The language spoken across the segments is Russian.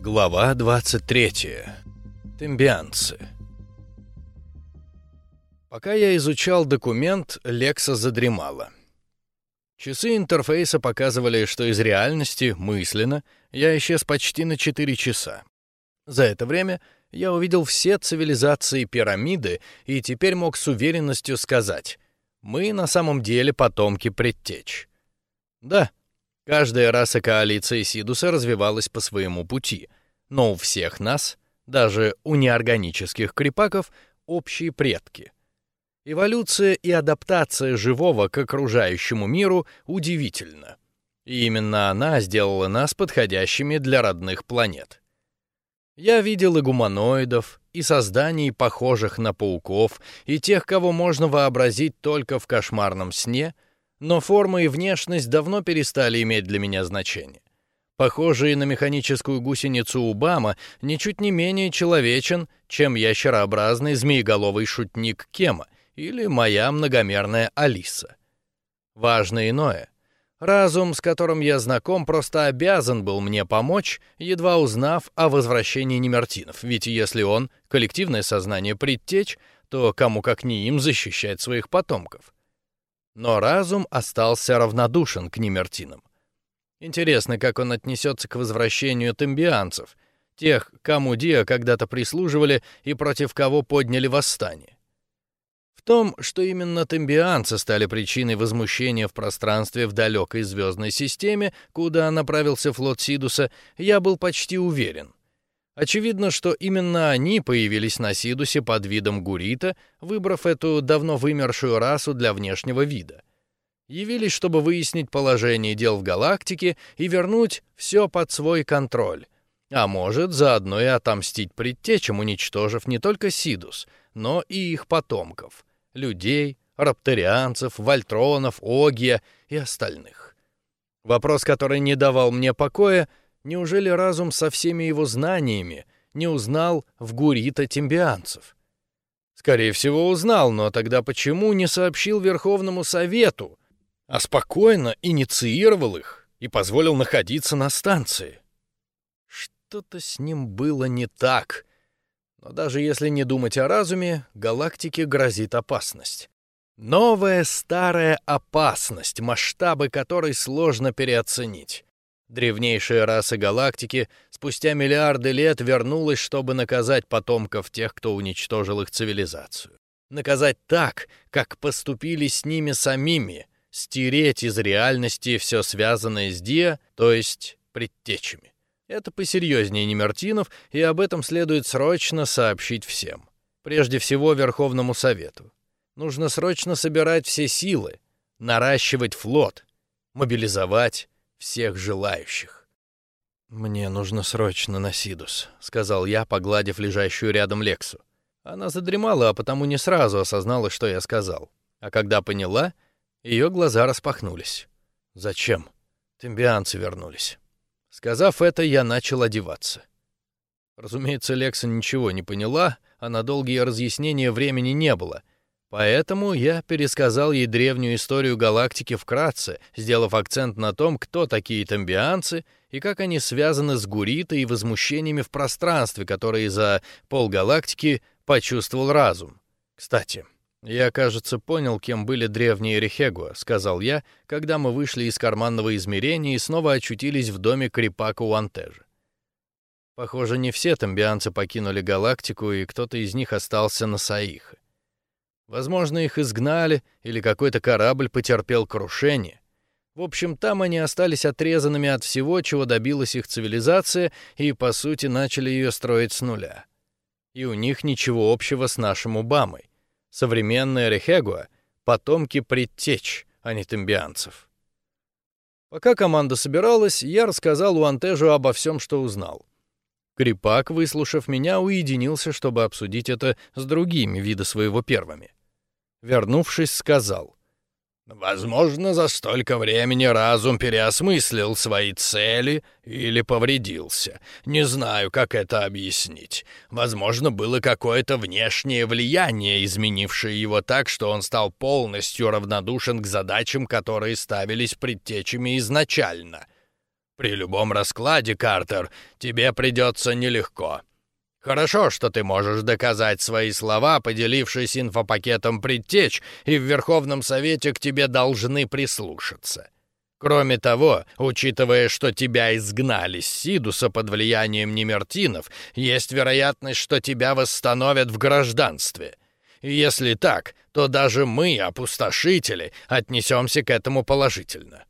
Глава 23. Тембианцы. Пока я изучал документ, Лекса задремала. Часы интерфейса показывали, что из реальности, мысленно, я исчез почти на 4 часа. За это время я увидел все цивилизации пирамиды и теперь мог с уверенностью сказать, мы на самом деле потомки предтеч. Да, Каждая раса коалиции Сидуса развивалась по своему пути, но у всех нас, даже у неорганических крепаков, общие предки. Эволюция и адаптация живого к окружающему миру удивительна. И именно она сделала нас подходящими для родных планет. Я видел и гуманоидов, и созданий, похожих на пауков, и тех, кого можно вообразить только в кошмарном сне — но форма и внешность давно перестали иметь для меня значение. Похожий на механическую гусеницу Убама ничуть не менее человечен, чем ящерообразный змееголовый шутник Кема или моя многомерная Алиса. Важно иное. Разум, с которым я знаком, просто обязан был мне помочь, едва узнав о возвращении Немертинов, ведь если он, коллективное сознание, предтечь, то кому как не им защищать своих потомков. Но разум остался равнодушен к Нимертинам. Интересно, как он отнесется к возвращению тембианцев, тех, кому Диа когда-то прислуживали и против кого подняли восстание. В том, что именно тембианцы стали причиной возмущения в пространстве в далекой звездной системе, куда направился флот Сидуса, я был почти уверен. Очевидно, что именно они появились на Сидусе под видом гурита, выбрав эту давно вымершую расу для внешнего вида. Явились, чтобы выяснить положение дел в галактике и вернуть все под свой контроль. А может, заодно и отомстить предтечам, уничтожив не только Сидус, но и их потомков — людей, рапторианцев, вольтронов, огия и остальных. Вопрос, который не давал мне покоя — Неужели разум со всеми его знаниями не узнал в Гурита тембианцев? Скорее всего, узнал, но тогда почему не сообщил Верховному Совету, а спокойно инициировал их и позволил находиться на станции? Что-то с ним было не так. Но даже если не думать о разуме, галактике грозит опасность. Новая старая опасность, масштабы которой сложно переоценить. Древнейшая раса галактики спустя миллиарды лет вернулась, чтобы наказать потомков тех, кто уничтожил их цивилизацию. Наказать так, как поступили с ними самими, стереть из реальности все связанное с Диа, то есть предтечами. Это посерьезнее Немертинов, и об этом следует срочно сообщить всем. Прежде всего Верховному Совету. Нужно срочно собирать все силы, наращивать флот, мобилизовать, всех желающих. «Мне нужно срочно на Сидус», — сказал я, погладив лежащую рядом Лексу. Она задремала, а потому не сразу осознала, что я сказал. А когда поняла, ее глаза распахнулись. «Зачем?» Тембианцы вернулись. Сказав это, я начал одеваться. Разумеется, Лекса ничего не поняла, а на долгие разъяснения времени не было — Поэтому я пересказал ей древнюю историю галактики вкратце, сделав акцент на том, кто такие тамбианцы и как они связаны с Гуритой и возмущениями в пространстве, которые за полгалактики почувствовал разум. Кстати, я, кажется, понял, кем были древние Рехегуа, сказал я, когда мы вышли из карманного измерения и снова очутились в доме Крипака у Антежа. Похоже, не все тамбианцы покинули галактику, и кто-то из них остался на Саихе. Возможно, их изгнали, или какой-то корабль потерпел крушение. В общем, там они остались отрезанными от всего, чего добилась их цивилизация, и, по сути, начали ее строить с нуля. И у них ничего общего с нашим Убамой. Современная Рехегуа — потомки предтеч, а не тембианцев. Пока команда собиралась, я рассказал у Антежу обо всем, что узнал. Крипак, выслушав меня, уединился, чтобы обсудить это с другими вида своего первыми. Вернувшись, сказал. «Возможно, за столько времени разум переосмыслил свои цели или повредился. Не знаю, как это объяснить. Возможно, было какое-то внешнее влияние, изменившее его так, что он стал полностью равнодушен к задачам, которые ставились предтечами изначально. При любом раскладе, Картер, тебе придется нелегко. Хорошо, что ты можешь доказать свои слова, поделившись инфопакетом предтеч, и в Верховном Совете к тебе должны прислушаться. Кроме того, учитывая, что тебя изгнали с Сидуса под влиянием немертинов, есть вероятность, что тебя восстановят в гражданстве. Если так, то даже мы, опустошители, отнесемся к этому положительно.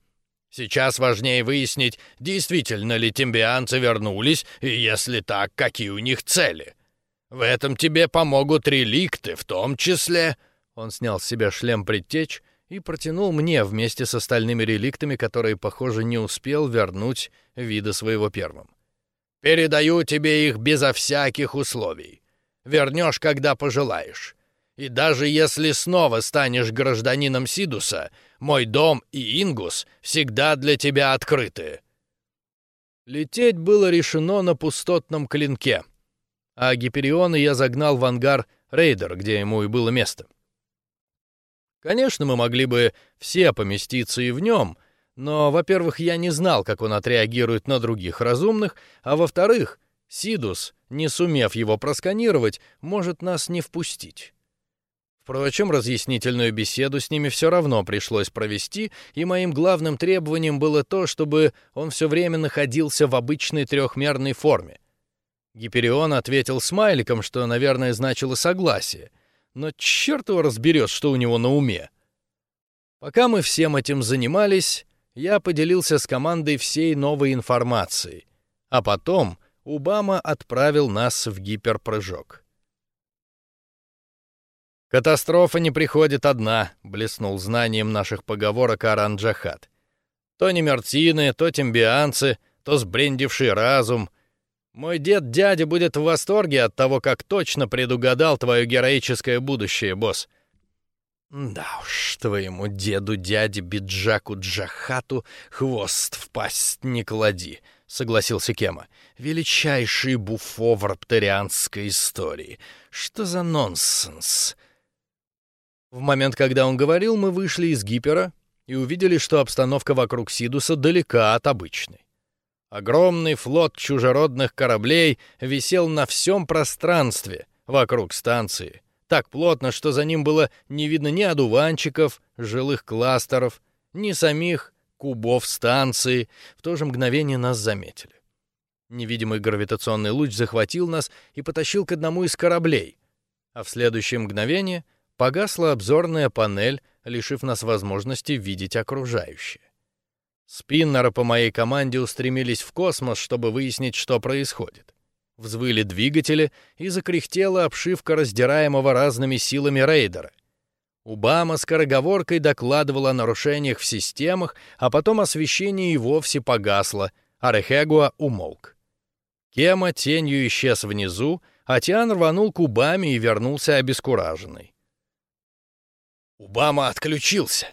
Сейчас важнее выяснить, действительно ли тембианцы вернулись, и если так, какие у них цели. В этом тебе помогут реликты, в том числе...» Он снял с себя шлем предтеч и протянул мне вместе с остальными реликтами, которые, похоже, не успел вернуть вида своего первым. «Передаю тебе их безо всяких условий. Вернешь, когда пожелаешь. И даже если снова станешь гражданином Сидуса, мой дом и Ингус всегда для тебя открыты». Лететь было решено на пустотном клинке, а Гипериона я загнал в ангар Рейдер, где ему и было место. Конечно, мы могли бы все поместиться и в нем, но, во-первых, я не знал, как он отреагирует на других разумных, а во-вторых, Сидус, не сумев его просканировать, может нас не впустить. Впрочем, разъяснительную беседу с ними все равно пришлось провести, и моим главным требованием было то, чтобы он все время находился в обычной трехмерной форме. Гиперион ответил смайликом, что, наверное, значило согласие, но черт его разберет, что у него на уме. Пока мы всем этим занимались, я поделился с командой всей новой информацией, а потом Убама отправил нас в гиперпрыжок. «Катастрофа не приходит одна», — блеснул знанием наших поговорок Аран Джахат. «То немертины, то тембианцы, то сбрендивший разум. Мой дед-дядя будет в восторге от того, как точно предугадал твое героическое будущее, босс». «Да уж, твоему деду-дяде Биджаку Джахату хвост в пасть не клади», — согласился Кема. «Величайший буфо в рапторианской истории. Что за нонсенс?» В момент, когда он говорил, мы вышли из гипера и увидели, что обстановка вокруг Сидуса далека от обычной. Огромный флот чужеродных кораблей висел на всем пространстве вокруг станции, так плотно, что за ним было не видно ни одуванчиков, жилых кластеров, ни самих кубов станции. В то же мгновение нас заметили. Невидимый гравитационный луч захватил нас и потащил к одному из кораблей, а в следующее мгновение — Погасла обзорная панель, лишив нас возможности видеть окружающее. Спиннеры по моей команде устремились в космос, чтобы выяснить, что происходит. Взвыли двигатели, и закряхтела обшивка раздираемого разными силами рейдера. Убама скороговоркой докладывал о нарушениях в системах, а потом освещение и вовсе погасло, а Рехегуа умолк. Кема тенью исчез внизу, а Тиан рванул к Убаме и вернулся обескураженный. Убама отключился.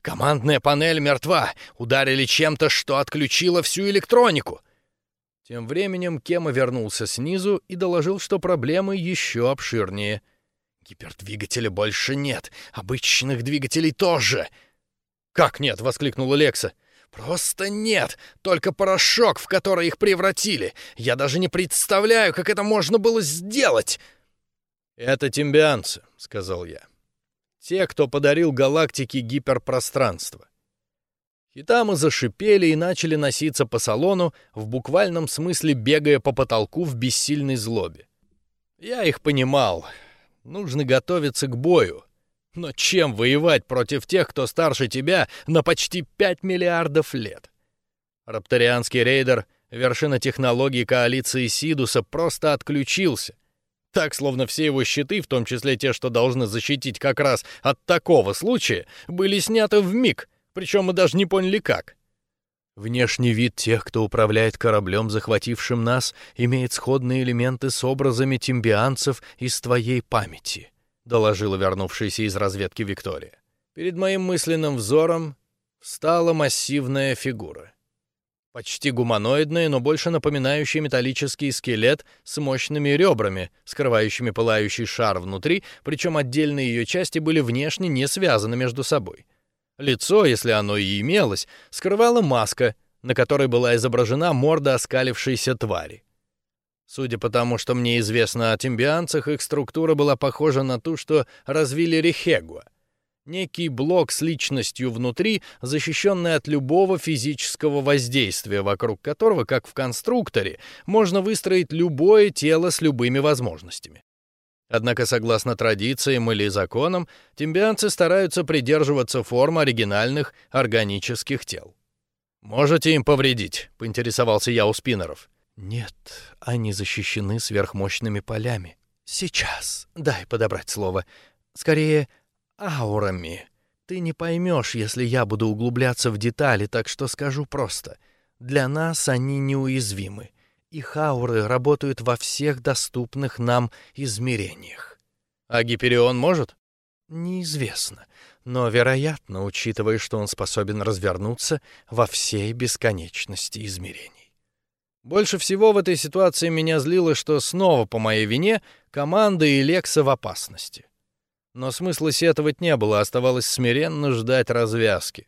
Командная панель мертва. Ударили чем-то, что отключило всю электронику. Тем временем Кема вернулся снизу и доложил, что проблемы еще обширнее. Гипердвигателя больше нет. Обычных двигателей тоже. Как нет? воскликнула Лекса. Просто нет, только порошок, в который их превратили. Я даже не представляю, как это можно было сделать. Это тембианцы, сказал я те, кто подарил галактике гиперпространство. Хитамы зашипели и начали носиться по салону, в буквальном смысле бегая по потолку в бессильной злобе. Я их понимал. Нужно готовиться к бою. Но чем воевать против тех, кто старше тебя на почти 5 миллиардов лет? Рапторианский рейдер, вершина технологий коалиции Сидуса, просто отключился. Так, словно все его щиты, в том числе те, что должны защитить как раз от такого случая, были сняты в миг, причем мы даже не поняли как. Внешний вид тех, кто управляет кораблем, захватившим нас, имеет сходные элементы с образами тимбианцев из твоей памяти, доложила вернувшаяся из разведки Виктория. Перед моим мысленным взором встала массивная фигура. Почти гуманоидный, но больше напоминающий металлический скелет с мощными ребрами, скрывающими пылающий шар внутри, причем отдельные ее части были внешне не связаны между собой. Лицо, если оно и имелось, скрывала маска, на которой была изображена морда оскалившейся твари. Судя по тому, что мне известно о тимбианцах, их структура была похожа на ту, что развили Рехегуа. Некий блок с личностью внутри, защищенный от любого физического воздействия, вокруг которого, как в конструкторе, можно выстроить любое тело с любыми возможностями. Однако, согласно традициям или законам, тимбианцы стараются придерживаться форм оригинальных органических тел. «Можете им повредить?» — поинтересовался я у спиннеров. «Нет, они защищены сверхмощными полями. Сейчас, дай подобрать слово. Скорее, аурами. Ты не поймешь, если я буду углубляться в детали, так что скажу просто. Для нас они неуязвимы. Их ауры работают во всех доступных нам измерениях. А Гиперион может? Неизвестно, но вероятно, учитывая, что он способен развернуться во всей бесконечности измерений. Больше всего в этой ситуации меня злило, что снова по моей вине команда и Лекса в опасности. Но смысла сетовать не было, оставалось смиренно ждать развязки.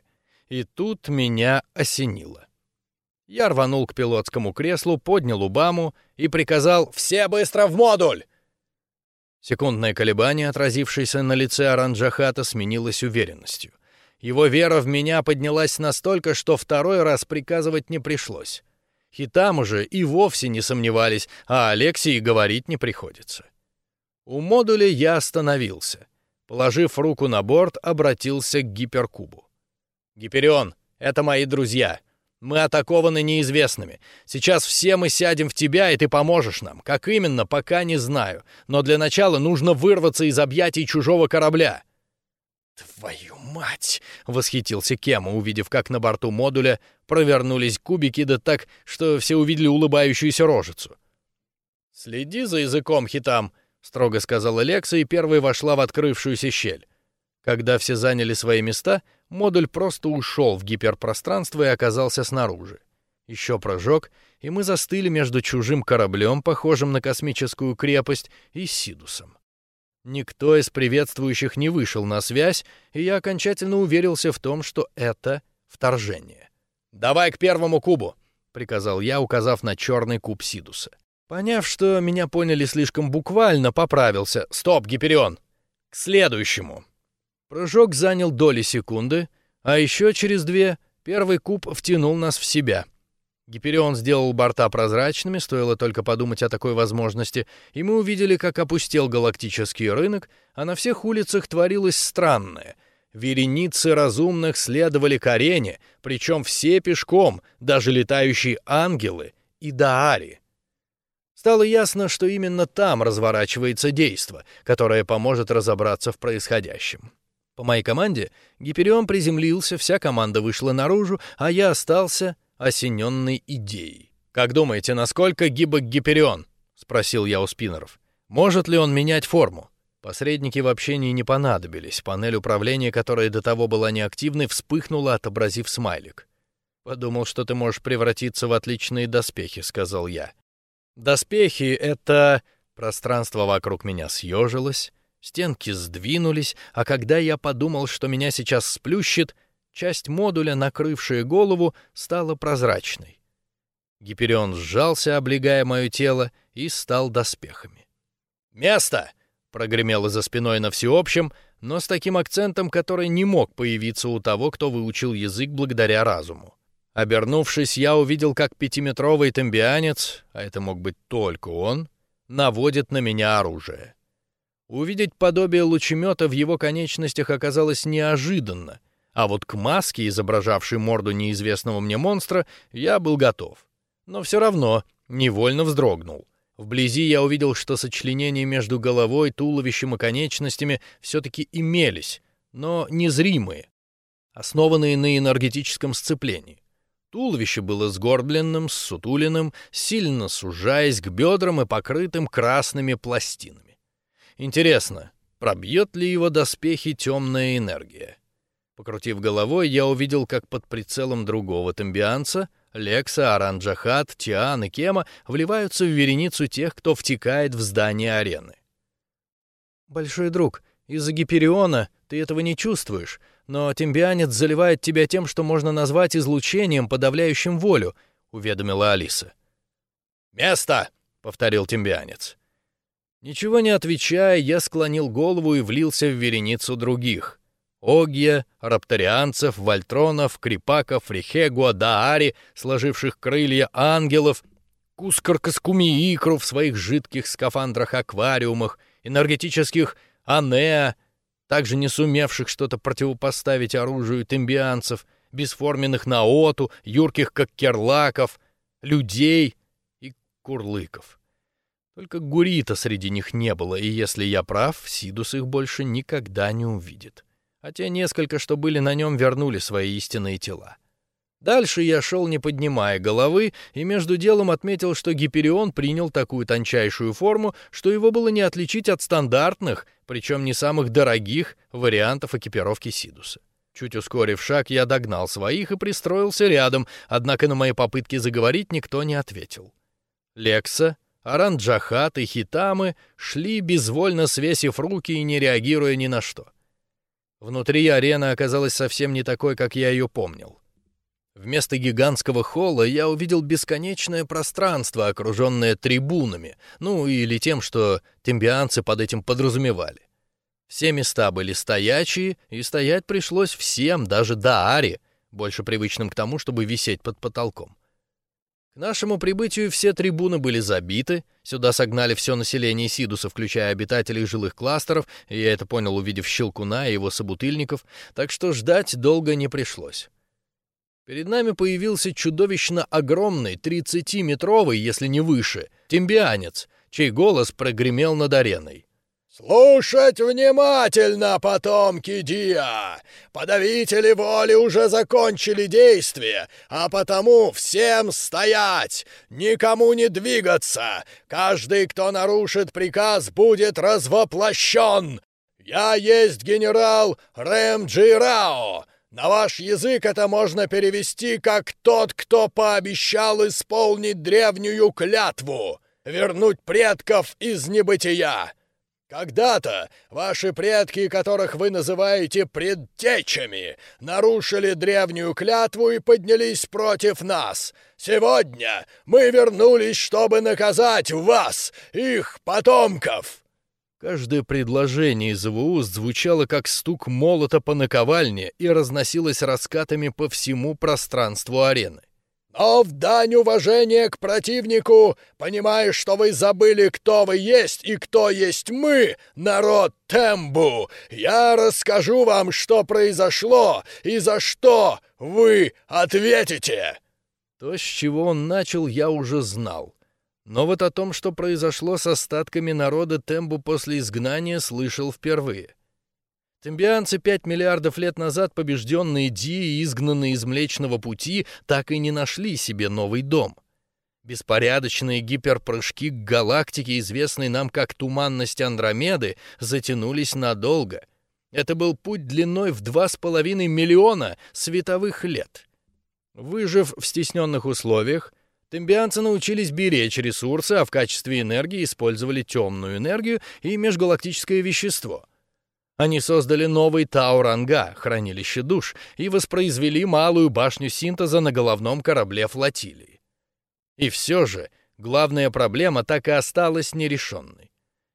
И тут меня осенило. Я рванул к пилотскому креслу, поднял Убаму и приказал «Все быстро в модуль!». Секундное колебание, отразившееся на лице Аранджахата, сменилось уверенностью. Его вера в меня поднялась настолько, что второй раз приказывать не пришлось. Хитам уже и вовсе не сомневались, а Алексии говорить не приходится. У модуля я остановился. Положив руку на борт, обратился к гиперкубу. «Гиперион, это мои друзья. Мы атакованы неизвестными. Сейчас все мы сядем в тебя, и ты поможешь нам. Как именно, пока не знаю. Но для начала нужно вырваться из объятий чужого корабля». «Твою мать!» — восхитился Кема, увидев, как на борту модуля провернулись кубики, да так, что все увидели улыбающуюся рожицу. «Следи за языком, Хитам», — строго сказала Лекса, и первой вошла в открывшуюся щель. Когда все заняли свои места, модуль просто ушел в гиперпространство и оказался снаружи. Еще прыжок, и мы застыли между чужим кораблем, похожим на космическую крепость, и Сидусом. Никто из приветствующих не вышел на связь, и я окончательно уверился в том, что это вторжение. «Давай к первому кубу!» — приказал я, указав на черный куб Сидуса. Поняв, что меня поняли слишком буквально, поправился. «Стоп, Гиперион! К следующему!» Прыжок занял доли секунды, а еще через две первый куб втянул нас в себя. Гиперион сделал борта прозрачными, стоило только подумать о такой возможности, и мы увидели, как опустел галактический рынок, а на всех улицах творилось странное. Вереницы разумных следовали к арене, причем все пешком, даже летающие ангелы и Даари. Стало ясно, что именно там разворачивается действо, которое поможет разобраться в происходящем. По моей команде Гиперион приземлился, вся команда вышла наружу, а я остался осененной идеей. «Как думаете, насколько гибок Гиперион?» — спросил я у спиннеров. «Может ли он менять форму?» Посредники в общении не понадобились. Панель управления, которая до того была неактивной, вспыхнула, отобразив смайлик. «Подумал, что ты можешь превратиться в отличные доспехи», — сказал я. «Доспехи — это...» Пространство вокруг меня съежилось, Стенки сдвинулись, а когда я подумал, что меня сейчас сплющит, часть модуля, накрывшая голову, стала прозрачной. Гиперион сжался, облегая мое тело, и стал доспехами. «Место!» — прогремело за спиной на всеобщем, но с таким акцентом, который не мог появиться у того, кто выучил язык благодаря разуму. Обернувшись, я увидел, как пятиметровый тембианец, а это мог быть только он, наводит на меня оружие. Увидеть подобие лучемета в его конечностях оказалось неожиданно, а вот к маске, изображавшей морду неизвестного мне монстра, я был готов. Но все равно невольно вздрогнул. Вблизи я увидел, что сочленения между головой, туловищем и конечностями все-таки имелись, но незримые, основанные на энергетическом сцеплении. Туловище было сгорбленным, сутуленным, сильно сужаясь к бедрам и покрытым красными пластинами. Интересно, пробьет ли его доспехи темная энергия? Покрутив головой, я увидел, как под прицелом другого тамбианца Лекса, Аранджахат, Тиан и Кема вливаются в вереницу тех, кто втекает в здание арены. «Большой друг, из-за Гипериона ты этого не чувствуешь, но тембианец заливает тебя тем, что можно назвать излучением, подавляющим волю», — уведомила Алиса. «Место!» — повторил тембианец. Ничего не отвечая, я склонил голову и влился в вереницу других. Огья, рапторианцев, вольтронов, крипаков, рихегуа, даари, сложивших крылья ангелов, кускаркаскуми икру в своих жидких скафандрах-аквариумах, энергетических анеа, также не сумевших что-то противопоставить оружию тембианцев, бесформенных наоту, юрких как керлаков, людей и курлыков. Только Гурита среди них не было, и если я прав, Сидус их больше никогда не увидит. А те несколько, что были на нем, вернули свои истинные тела. Дальше я шел, не поднимая головы, и между делом отметил, что Гиперион принял такую тончайшую форму, что его было не отличить от стандартных, причем не самых дорогих, вариантов экипировки Сидуса. Чуть ускорив шаг, я догнал своих и пристроился рядом, однако на мои попытки заговорить никто не ответил. Лекса Аранджахат и Хитамы шли, безвольно свесив руки и не реагируя ни на что. Внутри арены оказалась совсем не такой, как я ее помнил. Вместо гигантского холла я увидел бесконечное пространство, окруженное трибунами, ну или тем, что тембианцы под этим подразумевали. Все места были стоячие, и стоять пришлось всем, даже Дааре, больше привычным к тому, чтобы висеть под потолком. К нашему прибытию все трибуны были забиты, сюда согнали все население Сидуса, включая обитателей жилых кластеров, и я это понял, увидев Щелкуна и его собутыльников, так что ждать долго не пришлось. Перед нами появился чудовищно огромный, 30-метровый, если не выше, тембианец, чей голос прогремел над ареной. «Слушать внимательно, потомки Диа! Подавители воли уже закончили действие, а потому всем стоять! Никому не двигаться! Каждый, кто нарушит приказ, будет развоплощен! Я есть генерал Рэм Джирао! На ваш язык это можно перевести как «тот, кто пообещал исполнить древнюю клятву, вернуть предков из небытия». Когда-то ваши предки, которых вы называете предтечами, нарушили древнюю клятву и поднялись против нас. Сегодня мы вернулись, чтобы наказать вас, их потомков!» Каждое предложение из его уст звучало как стук молота по наковальне и разносилось раскатами по всему пространству арены. Но в дань уважения к противнику, понимая, что вы забыли, кто вы есть и кто есть мы, народ Тембу, я расскажу вам, что произошло и за что вы ответите!» То, с чего он начал, я уже знал. Но вот о том, что произошло с остатками народа Тембу после изгнания, слышал впервые. Тембианцы пять миллиардов лет назад, побежденные Ди и изгнанные из Млечного Пути, так и не нашли себе новый дом. Беспорядочные гиперпрыжки к галактике, известной нам как туманность Андромеды, затянулись надолго. Это был путь длиной в два с половиной миллиона световых лет. Выжив в стесненных условиях, тембианцы научились беречь ресурсы, а в качестве энергии использовали темную энергию и межгалактическое вещество — они создали новый Тауранга, хранилище душ, и воспроизвели малую башню синтеза на головном корабле флотилии. И все же главная проблема так и осталась нерешенной.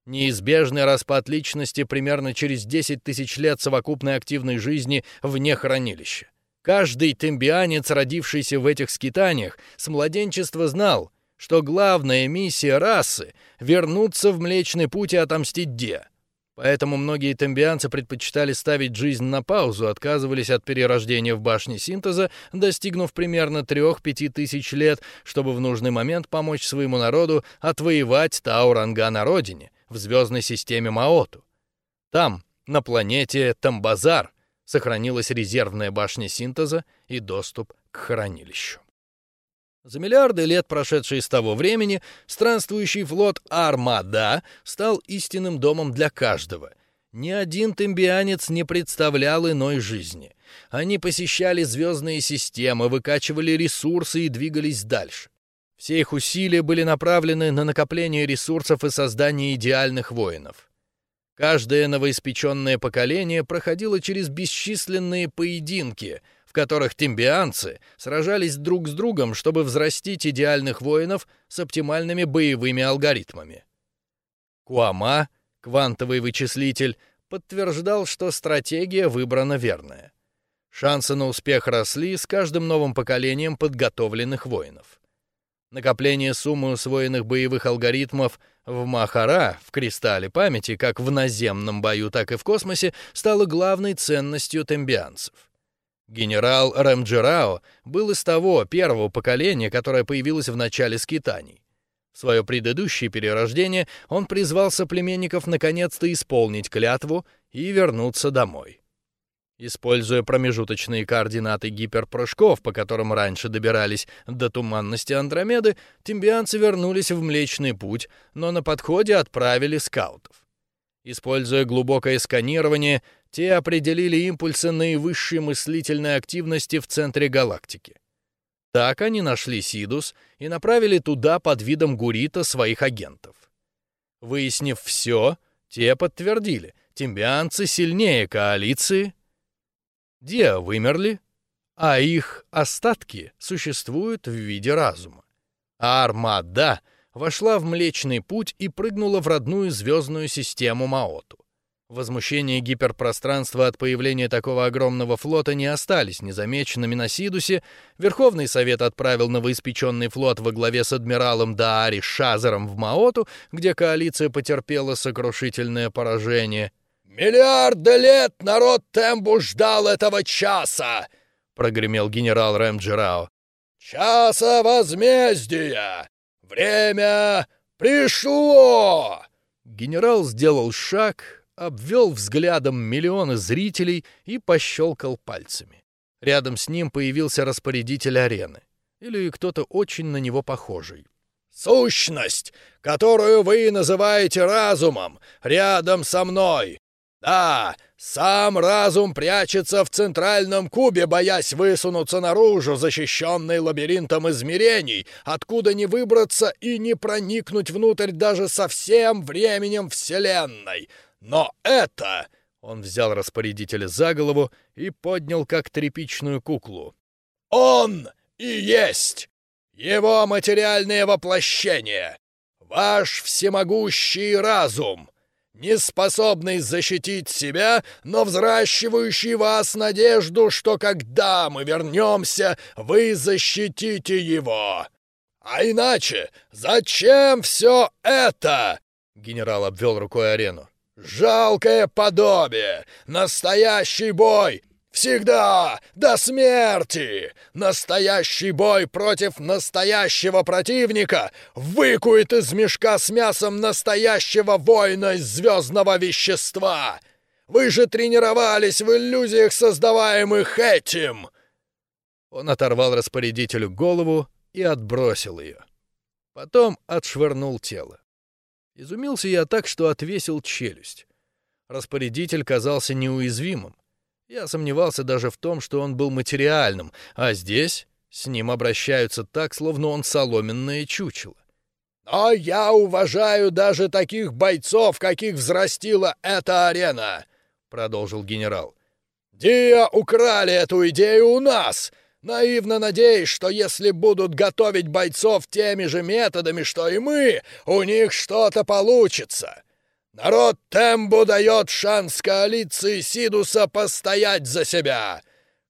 Неизбежный распад личности примерно через 10 тысяч лет совокупной активной жизни вне хранилища. Каждый тембианец, родившийся в этих скитаниях, с младенчества знал, что главная миссия расы — вернуться в Млечный Путь и отомстить Де — Поэтому многие тембианцы предпочитали ставить жизнь на паузу, отказывались от перерождения в башне синтеза, достигнув примерно 3-5 тысяч лет, чтобы в нужный момент помочь своему народу отвоевать Тауранга на родине, в звездной системе Маоту. Там, на планете Тамбазар, сохранилась резервная башня синтеза и доступ к хранилищу. За миллиарды лет, прошедшие с того времени, странствующий флот Армада стал истинным домом для каждого. Ни один тембианец не представлял иной жизни. Они посещали звездные системы, выкачивали ресурсы и двигались дальше. Все их усилия были направлены на накопление ресурсов и создание идеальных воинов. Каждое новоиспеченное поколение проходило через бесчисленные поединки, в которых тембианцы сражались друг с другом, чтобы взрастить идеальных воинов с оптимальными боевыми алгоритмами. Куама, квантовый вычислитель, подтверждал, что стратегия выбрана верная. Шансы на успех росли с каждым новым поколением подготовленных воинов. Накопление суммы усвоенных боевых алгоритмов в Махара, в кристалле памяти, как в наземном бою, так и в космосе, стало главной ценностью тембианцев. Генерал Рэмджирао был из того первого поколения, которое появилось в начале скитаний. В свое предыдущее перерождение он призвал соплеменников наконец-то исполнить клятву и вернуться домой. Используя промежуточные координаты гиперпрыжков, по которым раньше добирались до туманности Андромеды, тимбианцы вернулись в Млечный Путь, но на подходе отправили скаутов. Используя глубокое сканирование, те определили импульсы наивысшей мыслительной активности в центре галактики. Так они нашли Сидус и направили туда под видом Гурита своих агентов. Выяснив все, те подтвердили, тимбианцы сильнее коалиции Диа вымерли, а их остатки существуют в виде разума. А Армада вошла в Млечный Путь и прыгнула в родную звездную систему Маоту. Возмущение гиперпространства от появления такого огромного флота не остались незамеченными на Сидусе. Верховный Совет отправил новоиспеченный флот во главе с адмиралом Даари Шазером в Маоту, где коалиция потерпела сокрушительное поражение. «Миллиарды лет народ Тембу ждал этого часа!» — прогремел генерал Рэмджирао. «Часа возмездия! Время пришло!» Генерал сделал шаг, обвел взглядом миллионы зрителей и пощелкал пальцами. Рядом с ним появился распорядитель арены. Или кто-то очень на него похожий. «Сущность, которую вы называете разумом, рядом со мной. Да, сам разум прячется в центральном кубе, боясь высунуться наружу, защищенный лабиринтом измерений, откуда не выбраться и не проникнуть внутрь даже со всем временем Вселенной. Но это... Он взял распорядителя за голову и поднял как тряпичную куклу. «Он и есть его материальное воплощение, ваш всемогущий разум» не способный защитить себя, но взращивающий вас надежду, что когда мы вернемся, вы защитите его. А иначе зачем все это?» Генерал обвел рукой арену. «Жалкое подобие! Настоящий бой! Всегда! До смерти! Настоящий бой против настоящего противника выкует из мешка с мясом настоящего воина из звездного вещества! Вы же тренировались в иллюзиях, создаваемых этим!» Он оторвал распорядителю голову и отбросил ее. Потом отшвырнул тело. Изумился я так, что отвесил челюсть. Распорядитель казался неуязвимым. Я сомневался даже в том, что он был материальным, а здесь с ним обращаются так, словно он соломенное чучело. «Но я уважаю даже таких бойцов, каких взрастила эта арена», — продолжил генерал. «Диа украли эту идею у нас, наивно надеясь, что если будут готовить бойцов теми же методами, что и мы, у них что-то получится. Народ Тембу дает шанс коалиции Сидуса постоять за себя.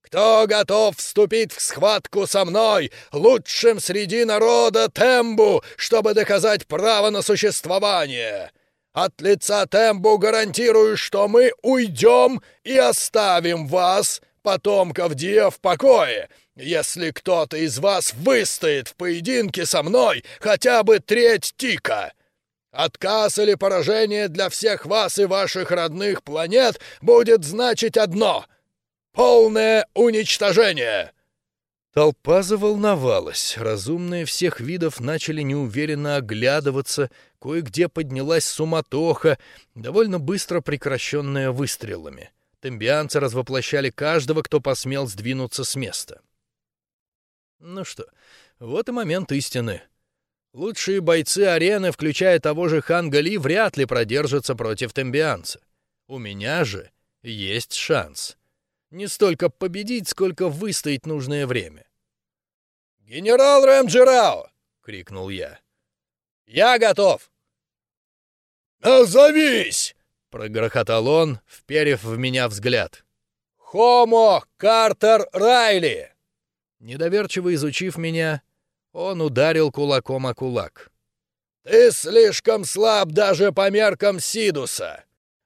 Кто готов вступить в схватку со мной, лучшим среди народа Тембу, чтобы доказать право на существование? От лица Тембу гарантирую, что мы уйдем и оставим вас, потомков Диа, в покое, если кто-то из вас выстоит в поединке со мной хотя бы треть тика. Отказ или поражение для всех вас и ваших родных планет будет значить одно — полное уничтожение!» Толпа заволновалась, разумные всех видов начали неуверенно оглядываться, кое-где поднялась суматоха, довольно быстро прекращенная выстрелами. Тембианцы развоплощали каждого, кто посмел сдвинуться с места. Ну что, вот и момент истины. Лучшие бойцы арены, включая того же Ханга Ли, вряд ли продержатся против тембианца. У меня же есть шанс. Не столько победить, сколько выстоять нужное время. «Генерал Рэмджирао!» — крикнул я. «Я готов!» «Назовись!» — прогрохотал он, вперев в меня взгляд. «Хомо Картер Райли!» Недоверчиво изучив меня, он ударил кулаком о кулак. «Ты слишком слаб даже по меркам Сидуса.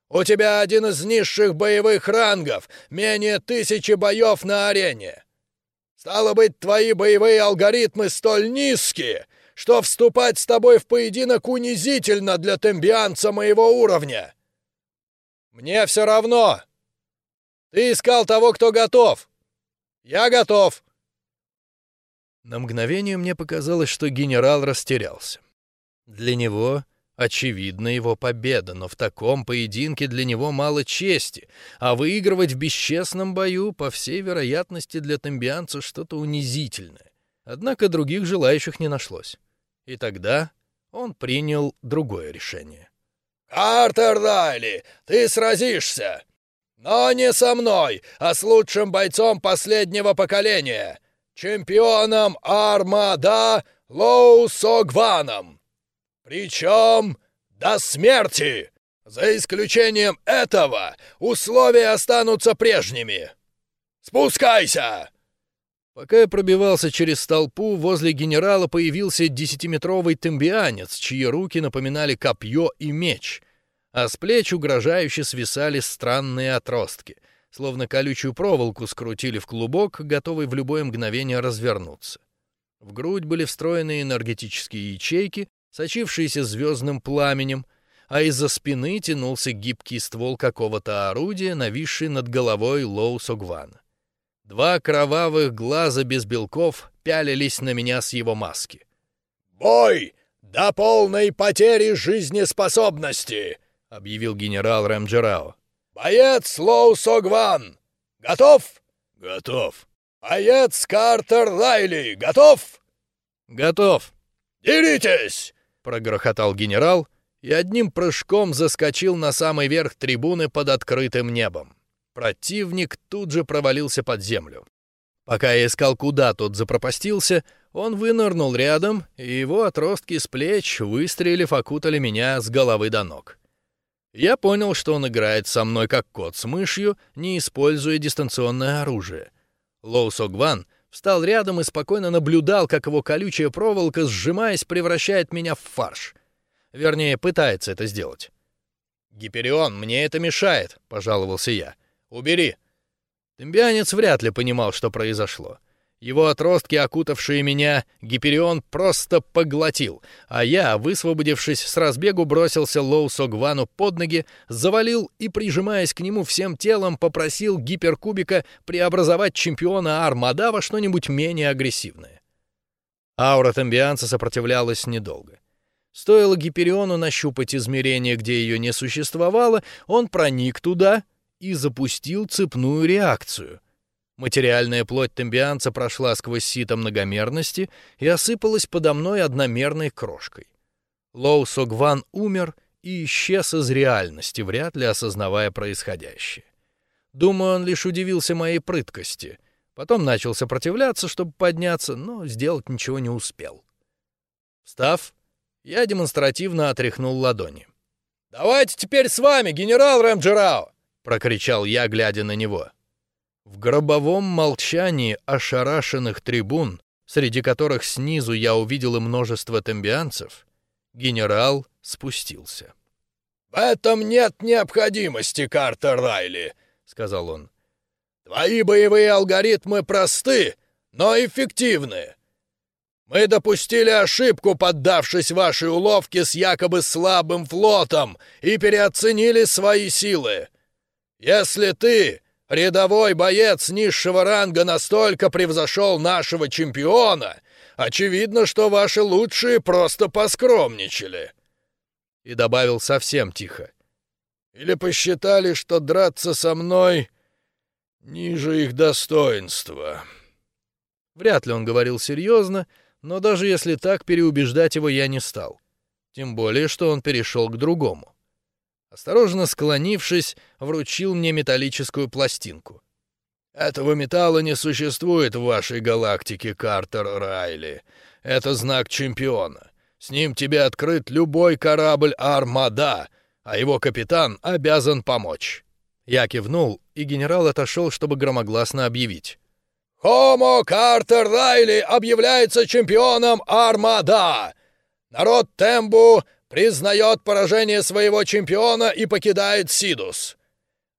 У тебя один из низших боевых рангов, менее тысячи боев на арене. Стало быть, твои боевые алгоритмы столь низкие, что вступать с тобой в поединок унизительно для тембианца моего уровня. Мне все равно. Ты искал того, кто готов. Я готов. На мгновение мне показалось, что генерал растерялся. Для него очевидна его победа, но в таком поединке для него мало чести, а выигрывать в бесчестном бою, по всей вероятности, для тамбианца что-то унизительное. Однако других желающих не нашлось. И тогда он принял другое решение. «Картер Райли, ты сразишься! Но не со мной, а с лучшим бойцом последнего поколения, чемпионом Армада Лоу Согваном. Причем до смерти. За исключением этого условия останутся прежними. Спускайся!» Пока я пробивался через толпу, возле генерала появился десятиметровый тембианец, чьи руки напоминали копье и меч, а с плеч угрожающе свисали странные отростки — словно колючую проволоку скрутили в клубок, готовый в любое мгновение развернуться. В грудь были встроены энергетические ячейки, сочившиеся звездным пламенем, а из-за спины тянулся гибкий ствол какого-то орудия, нависший над головой Лоу Согвана. Два кровавых глаза без белков пялились на меня с его маски. «Бой! До полной потери жизнеспособности!» — объявил генерал Рэмджерао. «Боец Лоу Согван! Готов?» «Готов». «Боец Картер Лайли! Готов?» «Готов». «Деритесь!» — прогрохотал генерал и одним прыжком заскочил на самый верх трибуны под открытым небом. Противник тут же провалился под землю. Пока я искал, куда тот запропастился, он вынырнул рядом, и его отростки с плеч, выстрелив, окутали меня с головы до ног. Я понял, что он играет со мной как кот с мышью, не используя дистанционное оружие. Лоу Согван встал рядом и спокойно наблюдал, как его колючая проволока, сжимаясь, превращает меня в фарш. Вернее, пытается это сделать. «Гиперион, мне это мешает», — пожаловался я. «Убери». Тембианец вряд ли понимал, что произошло. Его отростки, окутавшие меня, Гиперион просто поглотил, а я, высвободившись с разбегу, бросился Лоу Согвану под ноги, завалил и, прижимаясь к нему всем телом, попросил Гиперкубика преобразовать чемпиона Армада во что-нибудь менее агрессивное. Аура Тамбианца сопротивлялась недолго. Стоило Гипериону нащупать измерение, где ее не существовало, он проник туда и запустил цепную реакцию — Материальная плоть тембианца прошла сквозь сито многомерности и осыпалась подо мной одномерной крошкой. Лоу Согван умер и исчез из реальности, вряд ли осознавая происходящее. Думаю, он лишь удивился моей прыткости. Потом начал сопротивляться, чтобы подняться, но сделать ничего не успел. Встав, я демонстративно отряхнул ладони. «Давайте теперь с вами, генерал Рэмджерао!» — прокричал я, глядя на него. В гробовом молчании ошарашенных трибун, среди которых снизу я увидел и множество тембианцев, генерал спустился. «В этом нет необходимости, Картер Райли», — сказал он. «Твои боевые алгоритмы просты, но эффективны. Мы допустили ошибку, поддавшись вашей уловке с якобы слабым флотом, и переоценили свои силы. Если ты Рядовой боец низшего ранга настолько превзошел нашего чемпиона, очевидно, что ваши лучшие просто поскромничали. И добавил совсем тихо. Или посчитали, что драться со мной ниже их достоинства. Вряд ли он говорил серьезно, Но даже если так, переубеждать его я не стал. Тем более, что он перешел к другому. Осторожно склонившись, вручил мне металлическую пластинку. «Этого металла не существует в вашей галактике, Картер Райли. Это знак чемпиона. С ним тебе открыт любой корабль «Армада», а его капитан обязан помочь». Я кивнул, и генерал отошел, чтобы громогласно объявить. «Хомо Картер Райли объявляется чемпионом Армада! Народ Тембу признает поражение своего чемпиона и покидает Сидус.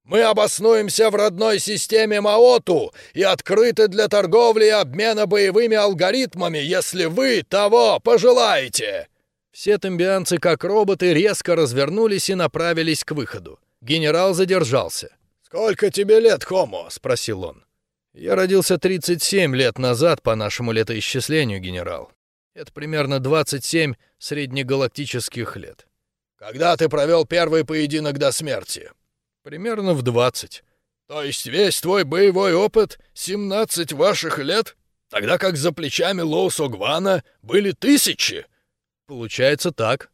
Мы обоснуемся в родной системе Маоту и открыты для торговли и обмена боевыми алгоритмами, если вы того пожелаете!» Все тембианцы, как роботы, резко развернулись и направились к выходу. Генерал задержался. «Сколько тебе лет, Хомо?» — спросил он. «Я родился 37 лет назад по нашему летоисчислению, генерал. Это примерно 27 среднегалактических лет». «Когда ты провел первый поединок до смерти?» «Примерно в 20». «То есть весь твой боевой опыт — 17 ваших лет? Тогда как за плечами Лоу Согвана были тысячи?» Получается так.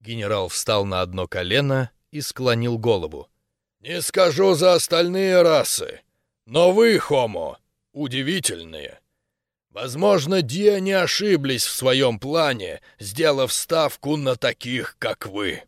Генерал встал на одно колено и склонил голову. Не скажу за остальные расы, но вы, Хомо, удивительные. Возможно, Диа не ошиблись в своем плане, сделав ставку на таких, как вы.